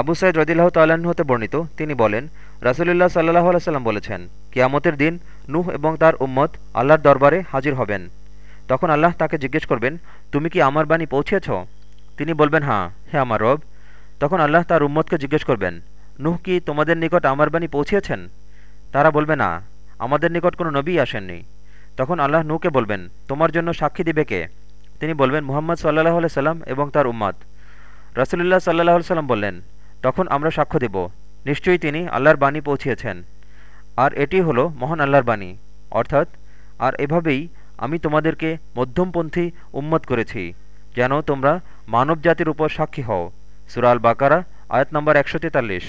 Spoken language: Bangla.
আবু সাইদ রদিল্লাহ তাল্লাহ্ন হতে বর্ণিত, তিনি বলেন, রাসুলুল্লাহ সাল্লাহ আলাইসাল্লাম বলেছেন, কিয়ামতের দিন নুহ এবং তার উম্মত আল্লাহর দরবারে হাজির হবেন। তখন আল্লাহ তাকে জিজ্ঞেস করবেন, তুমি কি আমার বাণী পৌঁছেছ? তিনি বলবেন হ্যাঁ হে আমার রব। তখন আল্লাহ তার উম্মতকে জিজ্ঞেস করবেন, নুহ কি তোমাদের নিকট আমার বাণী পৌঁছিয়েছেন তারা বলবে, না, আমাদের নিকট কোনো নবী আসেননি। তখন আল্লাহ নুকে বলবেন, তোমার জন্য সাক্ষী দিবে কে? তিনি বলবেন, মুহাম্মদ সাল্লাহ সাল্লাম এবং তার উম্মাদ রাসুলুল্লাহ সাল্লাহ সাল্লাম বললেন তখন আমরা সাক্ষ্য দেব। নিশ্চয়ই তিনি আল্লাহর বাণী পৌঁছিয়েছেন। আর এটি হলো মহান আল্লাহর বাণী। অর্থাৎ, আর এভাবেই আমি তোমাদেরকে মধ্যমপন্থী উম্মত করেছি, যেন তোমরা মানব জাতির উপর সাক্ষী হও। সুরাল বাকারা আয়াত নম্বর একশো তেতাল্লিশ।